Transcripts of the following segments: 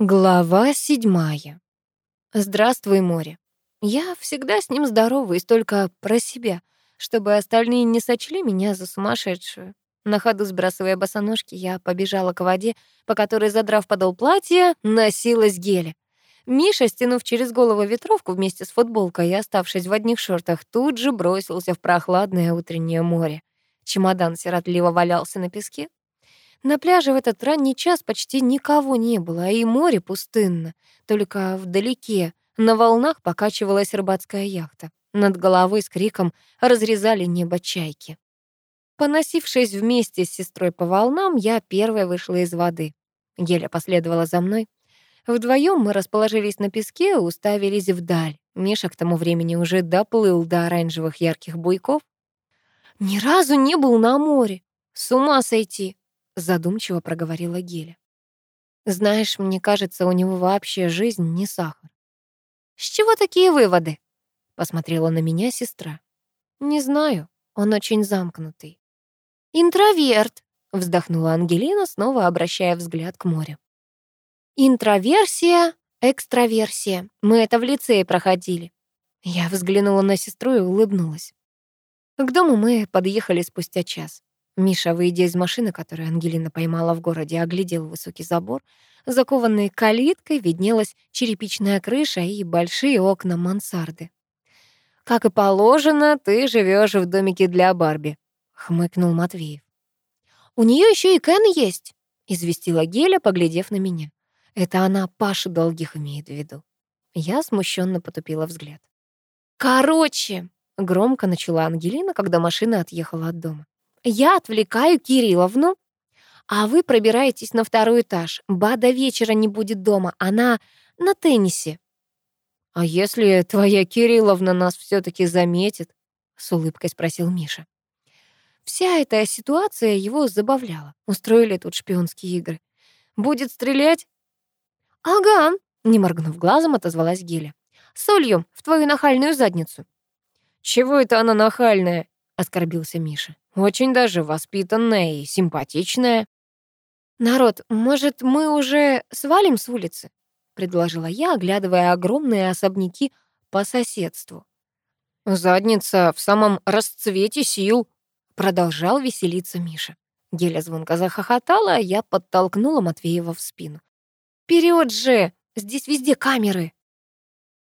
Глава седьмая. Здравствуй, море. Я всегда с ним здороваюсь только про себя, чтобы остальные не сочли меня за сумасшедшую. На ходу сбрасывая босоножки, я побежала к воде, по которой, задрав подол платья, носилась геля. Миша, стянув через голову ветровку вместе с футболкой и оставшись в одних шортах, тут же бросился в прохладное утреннее море. Чемодан сиротливо валялся на песке, на пляже в этот ранний час почти никого не было, а и море пустынно. Только вдалеке на волнах покачивалась рыбацкая яхта. Над головой с криком разрезали небо чайки. Поносившись вместе с сестрой по волнам, я первая вышла из воды. Геля последовала за мной. Вдвоем мы расположились на песке, уставились вдаль. Миша к тому времени уже доплыл до оранжевых ярких буйков. «Ни разу не был на море. С ума сойти!» Задумчиво проговорила Геля. Знаешь, мне кажется, у него вообще жизнь не сахар. С чего такие выводы? Посмотрела на меня сестра. Не знаю, он очень замкнутый. Интроверт, вздохнула Ангелина, снова обращая взгляд к морю. Интроверсия, экстраверсия. Мы это в лицее проходили. Я взглянула на сестру и улыбнулась. К дому мы подъехали спустя час. Миша, выйдя из машины, которую Ангелина поймала в городе, оглядел высокий забор. Закованной калиткой виднелась черепичная крыша и большие окна мансарды. «Как и положено, ты живешь в домике для Барби», — хмыкнул Матвеев. «У нее еще и Кен есть», — известила Геля, поглядев на меня. Это она Пашу долгих имеет в виду. Я смущенно потупила взгляд. «Короче», — громко начала Ангелина, когда машина отъехала от дома. Я отвлекаю Кирилловну, а вы пробираетесь на второй этаж. Ба до вечера не будет дома, она на теннисе. А если твоя Кирилловна нас все таки заметит? С улыбкой спросил Миша. Вся эта ситуация его забавляла. Устроили тут шпионские игры. Будет стрелять? Ага, не моргнув глазом, отозвалась Геля. Солью в твою нахальную задницу. Чего это она нахальная? оскорбился Миша. Очень даже воспитанная и симпатичная. «Народ, может, мы уже свалим с улицы?» — предложила я, оглядывая огромные особняки по соседству. «Задница в самом расцвете сил», — продолжал веселиться Миша. Геля звонко захохотала, а я подтолкнула Матвеева в спину. «Вперед же! Здесь везде камеры!»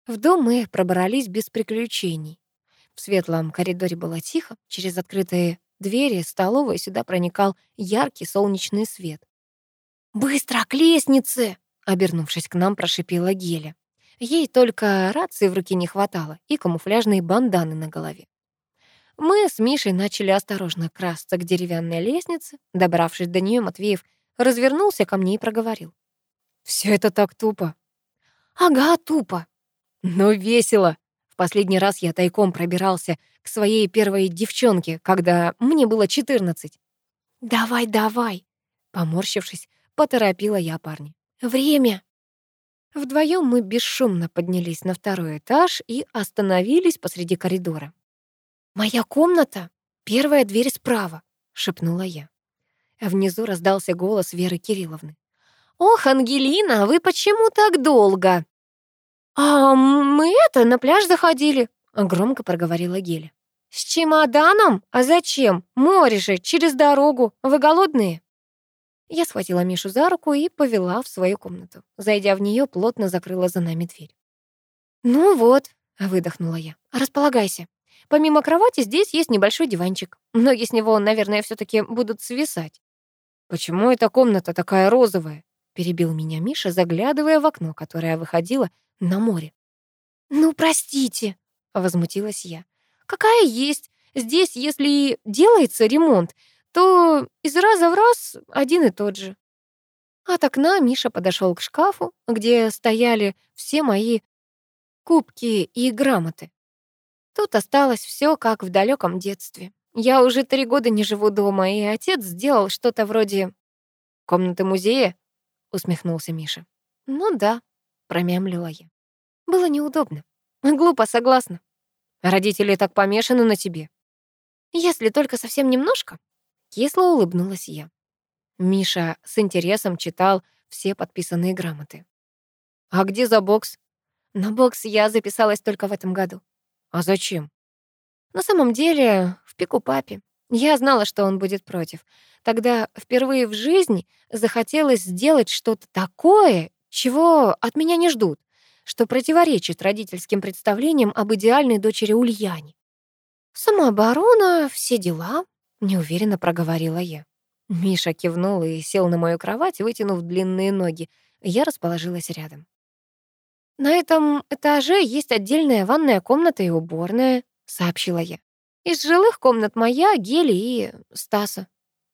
В дом мы пробрались без приключений. В светлом коридоре было тихо, через открытые двери столовой сюда проникал яркий солнечный свет. «Быстро, к лестнице!» — обернувшись к нам, прошипела Геля. Ей только рации в руке не хватало и камуфляжные банданы на голове. Мы с Мишей начали осторожно красться к деревянной лестнице. Добравшись до нее, Матвеев развернулся ко мне и проговорил. «Все это так тупо». «Ага, тупо». «Но весело», последний раз я тайком пробирался к своей первой девчонке, когда мне было 14. «Давай, давай!» Поморщившись, поторопила я парня. «Время!» Вдвоем мы бесшумно поднялись на второй этаж и остановились посреди коридора. «Моя комната, первая дверь справа», — шепнула я. Внизу раздался голос Веры Кирилловны. «Ох, Ангелина, вы почему так долго?» «А мы это, на пляж заходили», — громко проговорила Геля. «С чемоданом? А зачем? Море же, через дорогу. Вы голодные?» Я схватила Мишу за руку и повела в свою комнату. Зайдя в нее, плотно закрыла за нами дверь. «Ну вот», — выдохнула я, — «располагайся. Помимо кровати здесь есть небольшой диванчик. Ноги с него, наверное, все таки будут свисать». «Почему эта комната такая розовая?» — перебил меня Миша, заглядывая в окно, которое выходило на море. «Ну, простите», — возмутилась я. «Какая есть? Здесь, если делается ремонт, то из раза в раз один и тот же». От окна Миша подошел к шкафу, где стояли все мои кубки и грамоты. Тут осталось все как в далеком детстве. Я уже три года не живу дома, и отец сделал что-то вроде комнаты музея, усмехнулся Миша. Ну да, промямлила я. Было неудобно. Глупо, согласна. Родители так помешаны на тебе. Если только совсем немножко. Кисло улыбнулась я. Миша с интересом читал все подписанные грамоты. А где за бокс? На бокс я записалась только в этом году. А зачем? На самом деле, в пику папе. Я знала, что он будет против. Тогда впервые в жизни захотелось сделать что-то такое, чего от меня не ждут, что противоречит родительским представлениям об идеальной дочери Ульяне. «Самооборона, все дела», — неуверенно проговорила я. Миша кивнул и сел на мою кровать, вытянув длинные ноги. Я расположилась рядом. «На этом этаже есть отдельная ванная комната и уборная», — сообщила я. «Из жилых комнат моя, Гели и Стаса».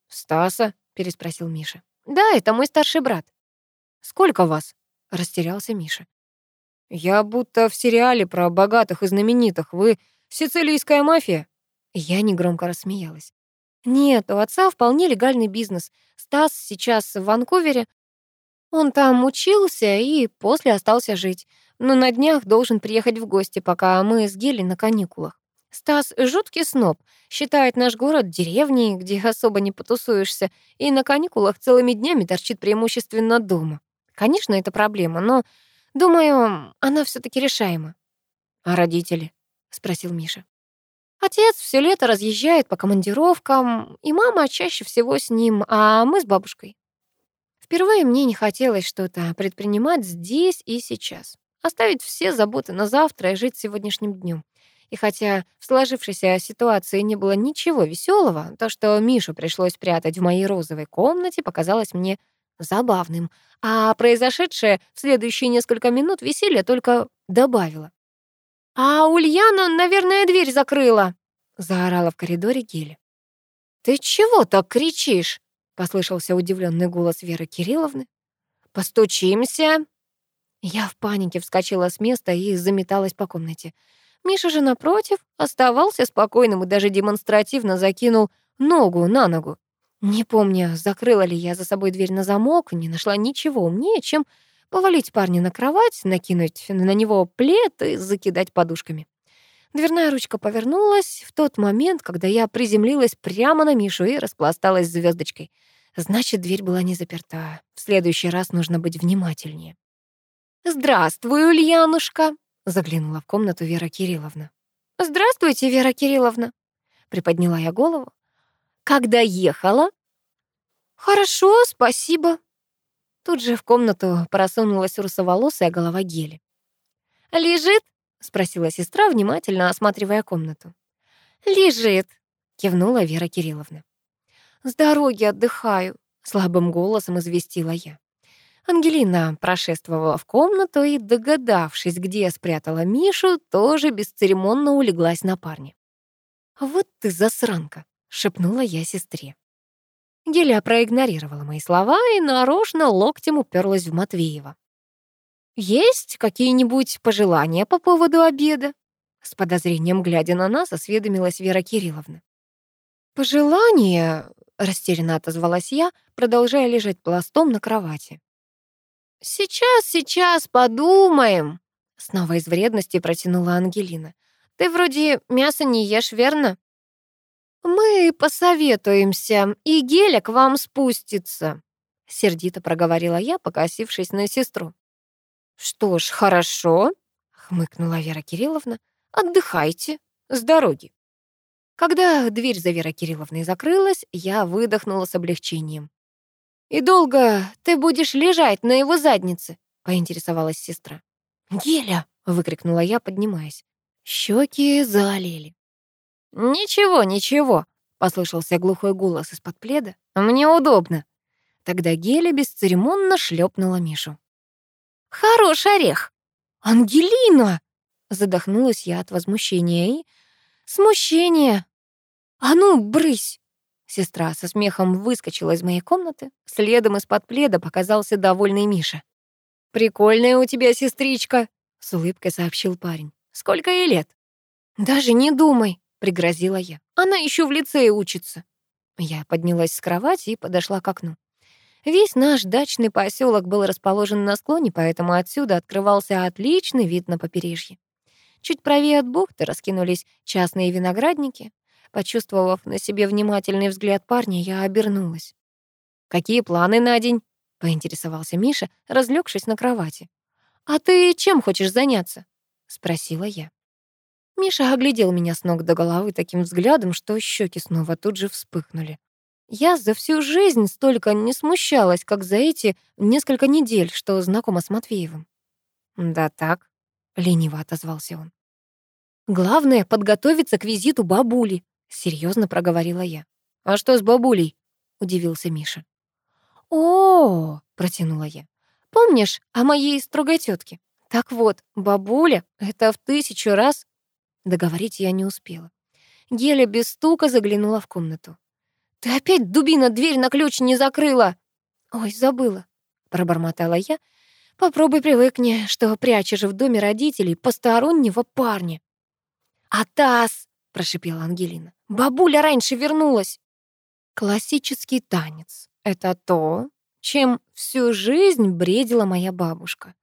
«Стаса?» — переспросил Миша. «Да, это мой старший брат». «Сколько вас?» — растерялся Миша. «Я будто в сериале про богатых и знаменитых. Вы сицилийская мафия?» Я негромко рассмеялась. «Нет, у отца вполне легальный бизнес. Стас сейчас в Ванкувере. Он там учился и после остался жить. Но на днях должен приехать в гости, пока мы с Гели на каникулах. Стас жуткий сноб, считает наш город деревней, где особо не потусуешься, и на каникулах целыми днями торчит преимущественно дома. Конечно, это проблема, но, думаю, она все таки решаема. «А родители?» — спросил Миша. Отец все лето разъезжает по командировкам, и мама чаще всего с ним, а мы с бабушкой. Впервые мне не хотелось что-то предпринимать здесь и сейчас. Оставить все заботы на завтра и жить сегодняшним днем. И хотя в сложившейся ситуации не было ничего веселого, то, что Мишу пришлось прятать в моей розовой комнате, показалось мне забавным, а произошедшее в следующие несколько минут веселье только добавило. «А Ульяна, наверное, дверь закрыла!» — заорала в коридоре Геля. «Ты чего так кричишь?» — послышался удивленный голос Веры Кирилловны. «Постучимся!» Я в панике вскочила с места и заметалась по комнате. Миша же, напротив, оставался спокойным и даже демонстративно закинул ногу на ногу. Не помню, закрыла ли я за собой дверь на замок, не нашла ничего умнее, чем повалить парня на кровать, накинуть на него плед и закидать подушками. Дверная ручка повернулась в тот момент, когда я приземлилась прямо на Мишу и распласталась звездочкой. Значит, дверь была не заперта. В следующий раз нужно быть внимательнее. «Здравствуй, Ульянушка!» — заглянула в комнату Вера Кирилловна. «Здравствуйте, Вера Кирилловна!» — приподняла я голову. «Когда ехала?» «Хорошо, спасибо». Тут же в комнату просунулась русоволосая голова Гели. «Лежит?» — спросила сестра, внимательно осматривая комнату. «Лежит», — кивнула Вера Кирилловна. «С дороги отдыхаю», — слабым голосом известила я. Ангелина прошествовала в комнату и, догадавшись, где спрятала Мишу, тоже бесцеремонно улеглась на парня. «Вот ты засранка!» — шепнула я сестре. Геля проигнорировала мои слова и нарочно локтем уперлась в Матвеева. «Есть какие-нибудь пожелания по поводу обеда?» С подозрением глядя на нас, осведомилась Вера Кирилловна. «Пожелания?» — растерянно отозвалась я, продолжая лежать пластом на кровати. «Сейчас, сейчас, подумаем!» Снова из вредности протянула Ангелина. «Ты вроде мясо не ешь, верно?» «Мы посоветуемся, и Геля к вам спустится», — сердито проговорила я, покосившись на сестру. «Что ж, хорошо», — хмыкнула Вера Кирилловна. «Отдыхайте с дороги». Когда дверь за Верой Кирилловной закрылась, я выдохнула с облегчением. «И долго ты будешь лежать на его заднице?» — поинтересовалась сестра. «Геля!» — выкрикнула я, поднимаясь. Щеки залили. «Ничего, ничего», — послышался глухой голос из-под пледа. «Мне удобно». Тогда Геля бесцеремонно шлепнула Мишу. «Хорош орех!» «Ангелина!» — задохнулась я от возмущения и смущения. «А ну, брысь!» Сестра со смехом выскочила из моей комнаты. Следом из-под пледа показался довольный Миша. «Прикольная у тебя сестричка», — с улыбкой сообщил парень. «Сколько ей лет?» «Даже не думай», — пригрозила я. «Она еще в лицее учится». Я поднялась с кровати и подошла к окну. Весь наш дачный поселок был расположен на склоне, поэтому отсюда открывался отличный вид на побережье. Чуть правее от бухты раскинулись частные виноградники, Почувствовав на себе внимательный взгляд парня, я обернулась. «Какие планы на день?» — поинтересовался Миша, разлегшись на кровати. «А ты чем хочешь заняться?» — спросила я. Миша оглядел меня с ног до головы таким взглядом, что щеки снова тут же вспыхнули. Я за всю жизнь столько не смущалась, как за эти несколько недель, что знакома с Матвеевым. «Да так», — лениво отозвался он. «Главное — подготовиться к визиту бабули», — серьезно проговорила я. «А что с бабулей?» — удивился Миша. «О, -о, — протянула я, — помнишь о моей строгой тетке? Так вот, бабуля — это в тысячу раз...» Договорить я не успела. Геля без стука заглянула в комнату. «Ты опять, дубина, дверь на ключ не закрыла!» «Ой, забыла», — пробормотала я. «Попробуй привыкни, что прячешь в доме родителей постороннего парня». «Атас!» — прошипела Ангелина. «Бабуля раньше вернулась!» Классический танец — это то, чем всю жизнь бредила моя бабушка.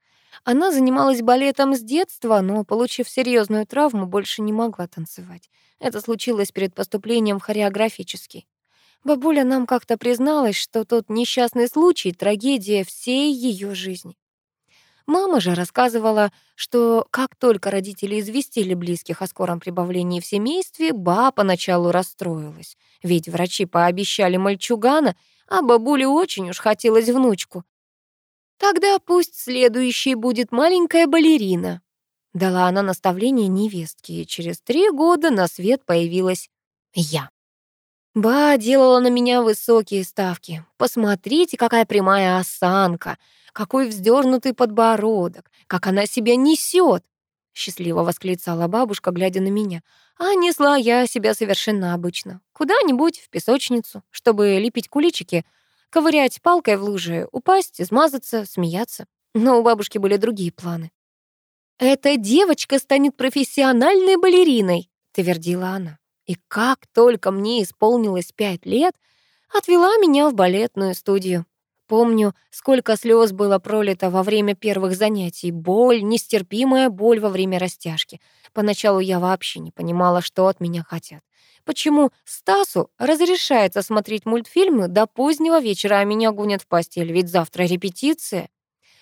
Она занималась балетом с детства, но, получив серьезную травму, больше не могла танцевать. Это случилось перед поступлением в хореографический. Бабуля нам как-то призналась, что тот несчастный случай — трагедия всей ее жизни. Мама же рассказывала, что как только родители известили близких о скором прибавлении в семействе, ба поначалу расстроилась, ведь врачи пообещали мальчугана, а бабуле очень уж хотелось внучку. «Тогда пусть следующей будет маленькая балерина», — дала она наставление невестке, и через три года на свет появилась я. Ба делала на меня высокие ставки. Посмотрите, какая прямая осанка, какой вздернутый подбородок, как она себя несет. Счастливо восклицала бабушка, глядя на меня. А несла я себя совершенно обычно. Куда-нибудь в песочницу, чтобы лепить куличики, ковырять палкой в луже, упасть, измазаться, смеяться. Но у бабушки были другие планы. «Эта девочка станет профессиональной балериной», — твердила она. И как только мне исполнилось пять лет, отвела меня в балетную студию. Помню, сколько слез было пролито во время первых занятий. Боль, нестерпимая боль во время растяжки. Поначалу я вообще не понимала, что от меня хотят. Почему Стасу разрешается смотреть мультфильмы до позднего вечера, а меня гонят в постель, ведь завтра репетиция?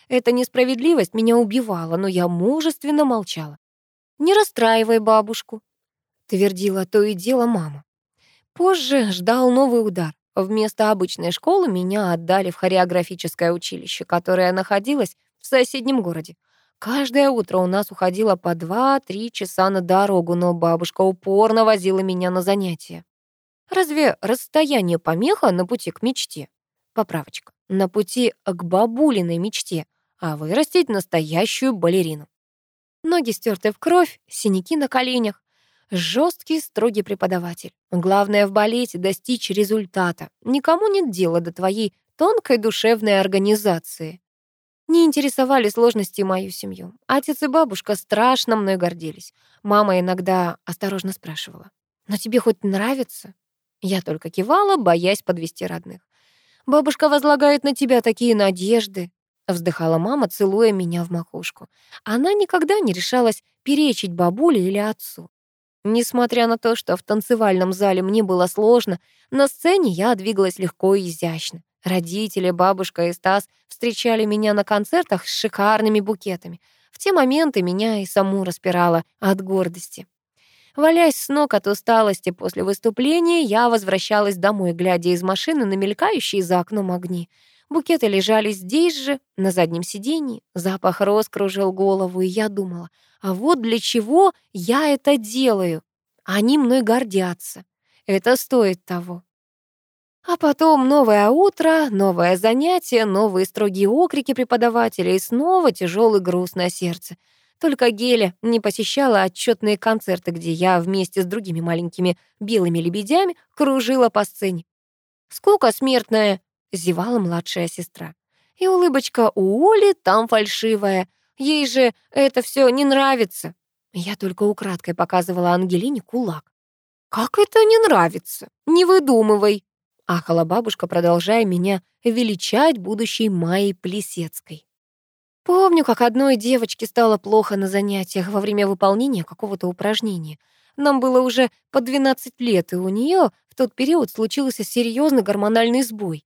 Эта несправедливость меня убивала, но я мужественно молчала. «Не расстраивай бабушку», твердила то и дело мама. Позже ждал новый удар. Вместо обычной школы меня отдали в хореографическое училище, которое находилось в соседнем городе. Каждое утро у нас уходило по 2-3 часа на дорогу, но бабушка упорно возила меня на занятия. Разве расстояние помеха на пути к мечте? Поправочка. На пути к бабулиной мечте, а вырастить настоящую балерину. Ноги стерты в кровь, синяки на коленях. Жесткий, строгий преподаватель. Главное в балете достичь результата. Никому нет дела до твоей тонкой душевной организации. Не интересовали сложности мою семью. Отец и бабушка страшно мной гордились. Мама иногда осторожно спрашивала. «Но тебе хоть нравится?» Я только кивала, боясь подвести родных. «Бабушка возлагает на тебя такие надежды», — вздыхала мама, целуя меня в макушку. Она никогда не решалась перечить бабуле или отцу. Несмотря на то, что в танцевальном зале мне было сложно, на сцене я двигалась легко и изящно. Родители, бабушка и Стас встречали меня на концертах с шикарными букетами. В те моменты меня и саму распирало от гордости. Валясь с ног от усталости после выступления, я возвращалась домой, глядя из машины на мелькающие за окном огни. Букеты лежали здесь же, на заднем сиденье. Запах роз кружил голову, и я думала, а вот для чего я это делаю. Они мной гордятся. Это стоит того. А потом новое утро, новое занятие, новые строгие окрики преподавателя и снова тяжелый груз на сердце. Только Геля не посещала отчетные концерты, где я вместе с другими маленькими белыми лебедями кружила по сцене. «Скука смертная!» — зевала младшая сестра. И улыбочка у Оли там фальшивая — Ей же это все не нравится. Я только украдкой показывала Ангелине кулак. «Как это не нравится? Не выдумывай!» Ахала бабушка, продолжая меня величать будущей Майей Плесецкой. Помню, как одной девочке стало плохо на занятиях во время выполнения какого-то упражнения. Нам было уже по 12 лет, и у нее в тот период случился серьезный гормональный сбой.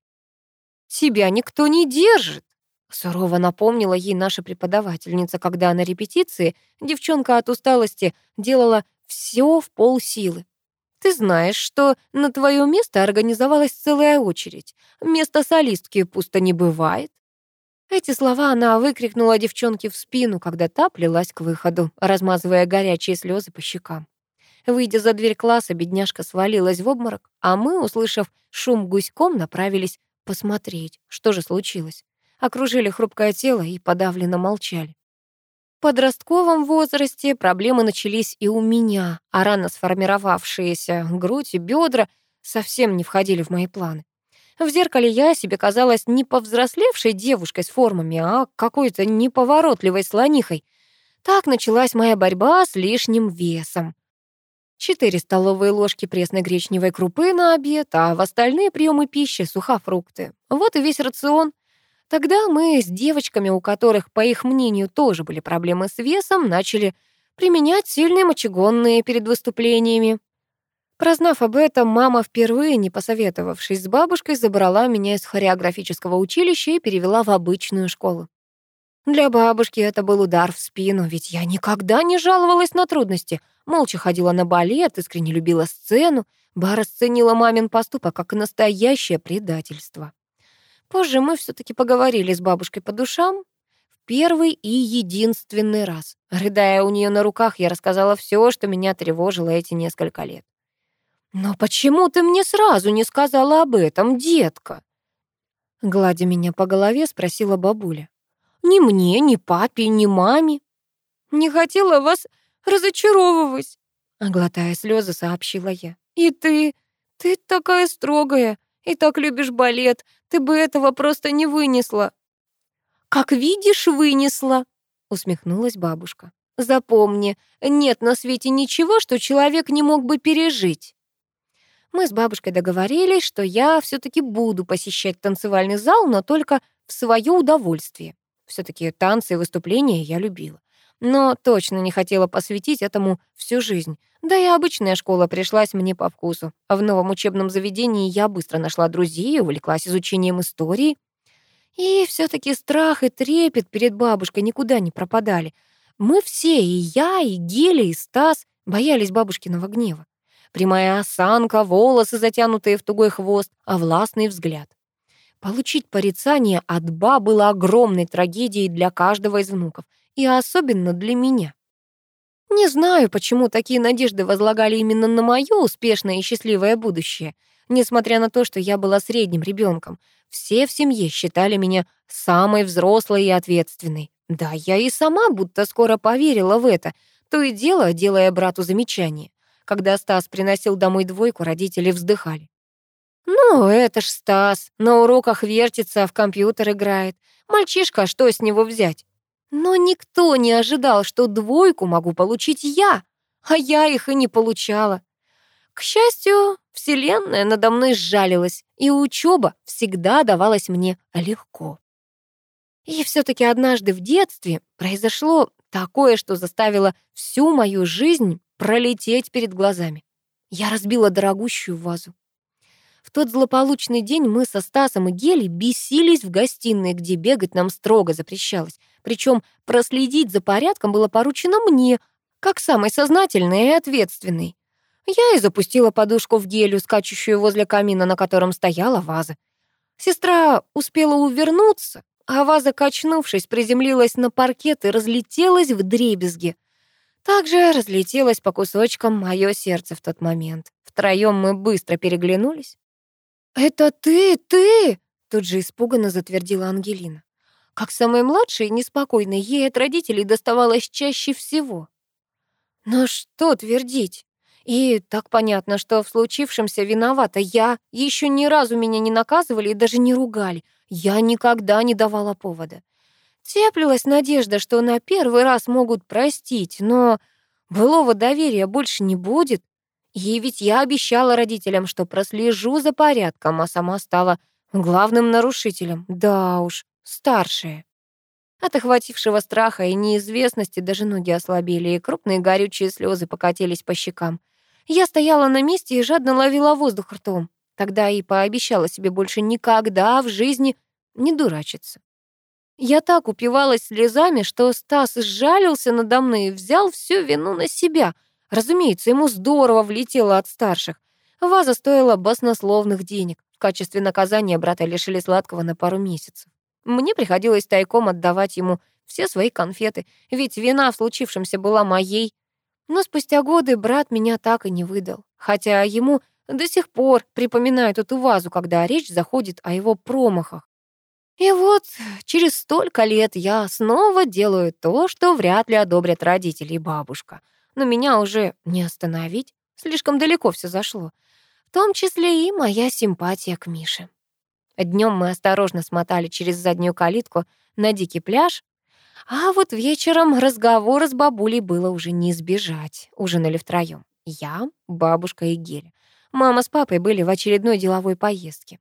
«Тебя никто не держит!» Сурово напомнила ей наша преподавательница, когда на репетиции девчонка от усталости делала все в полсилы. Ты знаешь, что на твое место организовалась целая очередь. Место солистки пусто не бывает. Эти слова она выкрикнула девчонке в спину, когда та плелась к выходу, размазывая горячие слезы по щекам. Выйдя за дверь класса, бедняжка свалилась в обморок, а мы, услышав шум гуськом, направились посмотреть, что же случилось. Окружили хрупкое тело и подавленно молчали. Подростковом возрасте проблемы начались и у меня, а рано сформировавшиеся грудь и бедра совсем не входили в мои планы. В зеркале я себе казалась не повзрослевшей девушкой с формами, а какой-то неповоротливой слонихой. Так началась моя борьба с лишним весом. Четыре столовые ложки пресной гречневой крупы на обед, а в остальные приемы пищи сухофрукты. Вот и весь рацион. Тогда мы с девочками, у которых, по их мнению, тоже были проблемы с весом, начали применять сильные мочегонные перед выступлениями. Прознав об этом, мама впервые, не посоветовавшись с бабушкой, забрала меня из хореографического училища и перевела в обычную школу. Для бабушки это был удар в спину, ведь я никогда не жаловалась на трудности. Молча ходила на балет, искренне любила сцену. Ба расценила мамин поступок как настоящее предательство. Позже мы все таки поговорили с бабушкой по душам. В первый и единственный раз. Рыдая у нее на руках, я рассказала все, что меня тревожило эти несколько лет. «Но почему ты мне сразу не сказала об этом, детка?» Гладя меня по голове, спросила бабуля. «Ни мне, ни папе, ни маме. Не хотела вас разочаровывать», глотая слезы, сообщила я. «И ты, ты такая строгая, и так любишь балет, ты бы этого просто не вынесла». «Как видишь, вынесла», — усмехнулась бабушка. «Запомни, нет на свете ничего, что человек не мог бы пережить». Мы с бабушкой договорились, что я все таки буду посещать танцевальный зал, но только в свое удовольствие. все таки танцы и выступления я любила но точно не хотела посвятить этому всю жизнь. Да и обычная школа пришлась мне по вкусу. В новом учебном заведении я быстро нашла друзей, увлеклась изучением истории. И все таки страх и трепет перед бабушкой никуда не пропадали. Мы все, и я, и Геля, и Стас, боялись бабушкиного гнева. Прямая осанка, волосы, затянутые в тугой хвост, а властный взгляд. Получить порицание от ба было огромной трагедией для каждого из внуков и особенно для меня. Не знаю, почему такие надежды возлагали именно на моё успешное и счастливое будущее. Несмотря на то, что я была средним ребенком, все в семье считали меня самой взрослой и ответственной. Да, я и сама будто скоро поверила в это, то и дело делая брату замечание. Когда Стас приносил домой двойку, родители вздыхали. «Ну, это ж Стас, на уроках вертится, а в компьютер играет. Мальчишка, что с него взять? Но никто не ожидал, что двойку могу получить я, а я их и не получала. К счастью, Вселенная надо мной сжалилась, и учеба всегда давалась мне легко. И все таки однажды в детстве произошло такое, что заставило всю мою жизнь пролететь перед глазами. Я разбила дорогущую вазу. В тот злополучный день мы со Стасом и Гелей бесились в гостиной, где бегать нам строго запрещалось. Причем проследить за порядком было поручено мне, как самой сознательной и ответственной. Я и запустила подушку в гелю, скачущую возле камина, на котором стояла ваза. Сестра успела увернуться, а ваза, качнувшись, приземлилась на паркет и разлетелась в дребезги. Также разлетелось по кусочкам мое сердце в тот момент. Втроем мы быстро переглянулись. «Это ты, ты!» — тут же испуганно затвердила Ангелина. Как самой младшей неспокойной, ей от родителей доставалось чаще всего. Но что твердить? И так понятно, что в случившемся виновата я. Еще ни разу меня не наказывали и даже не ругали. Я никогда не давала повода. Теплилась надежда, что на первый раз могут простить, но былого доверия больше не будет. И ведь я обещала родителям, что прослежу за порядком, а сама стала главным нарушителем. Да уж, старшие. От охватившего страха и неизвестности даже ноги ослабели, и крупные горючие слезы покатились по щекам. Я стояла на месте и жадно ловила воздух ртом. Тогда и пообещала себе больше никогда в жизни не дурачиться. Я так упивалась слезами, что Стас сжалился надо мной и взял всю вину на себя. Разумеется, ему здорово влетело от старших. Ваза стоила баснословных денег. В качестве наказания брата лишили сладкого на пару месяцев. Мне приходилось тайком отдавать ему все свои конфеты, ведь вина в случившемся была моей. Но спустя годы брат меня так и не выдал, хотя ему до сих пор припоминают эту вазу, когда речь заходит о его промахах. И вот через столько лет я снова делаю то, что вряд ли одобрят родители и бабушка. Но меня уже не остановить, слишком далеко все зашло. В том числе и моя симпатия к Мише. Днем мы осторожно смотали через заднюю калитку на дикий пляж, а вот вечером разговора с бабулей было уже не избежать. Ужинали втроем. Я, бабушка и Геля. Мама с папой были в очередной деловой поездке.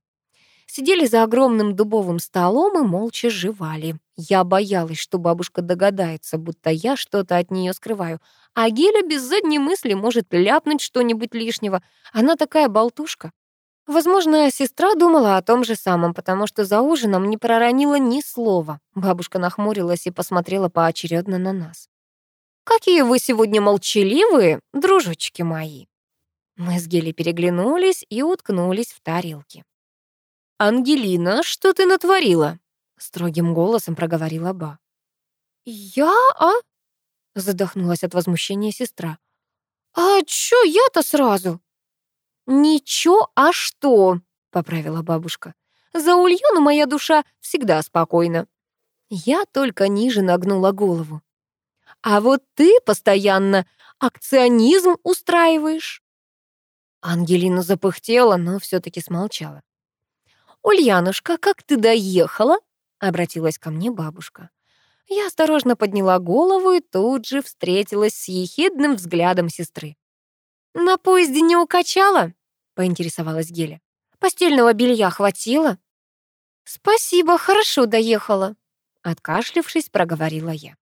Сидели за огромным дубовым столом и молча жевали. Я боялась, что бабушка догадается, будто я что-то от нее скрываю. А Геля без задней мысли может ляпнуть что-нибудь лишнего. Она такая болтушка. Возможно, сестра думала о том же самом, потому что за ужином не проронила ни слова. Бабушка нахмурилась и посмотрела поочередно на нас. «Какие вы сегодня молчаливые, дружочки мои!» Мы с Гели переглянулись и уткнулись в тарелки. «Ангелина, что ты натворила?» — строгим голосом проговорила Ба. «Я, а?» — задохнулась от возмущения сестра. «А чё я-то сразу?» «Ничего, а что?» — поправила бабушка. «За Ульяну моя душа всегда спокойна». Я только ниже нагнула голову. «А вот ты постоянно акционизм устраиваешь». Ангелина запыхтела, но все таки смолчала. «Ульянушка, как ты доехала?» — обратилась ко мне бабушка. Я осторожно подняла голову и тут же встретилась с ехидным взглядом сестры. «На поезде не укачала?» — поинтересовалась Геля. «Постельного белья хватило?» «Спасибо, хорошо доехала», — откашлившись, проговорила я.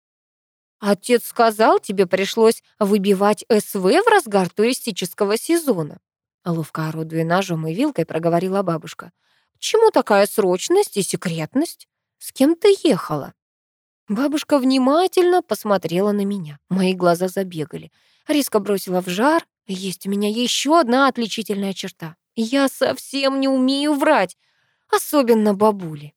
«Отец сказал, тебе пришлось выбивать СВ в разгар туристического сезона», ловко орудуя ножом и вилкой, проговорила бабушка. «Чему такая срочность и секретность? С кем ты ехала?» Бабушка внимательно посмотрела на меня. Мои глаза забегали. Риска бросила в жар. Есть у меня еще одна отличительная черта. Я совсем не умею врать, особенно бабули.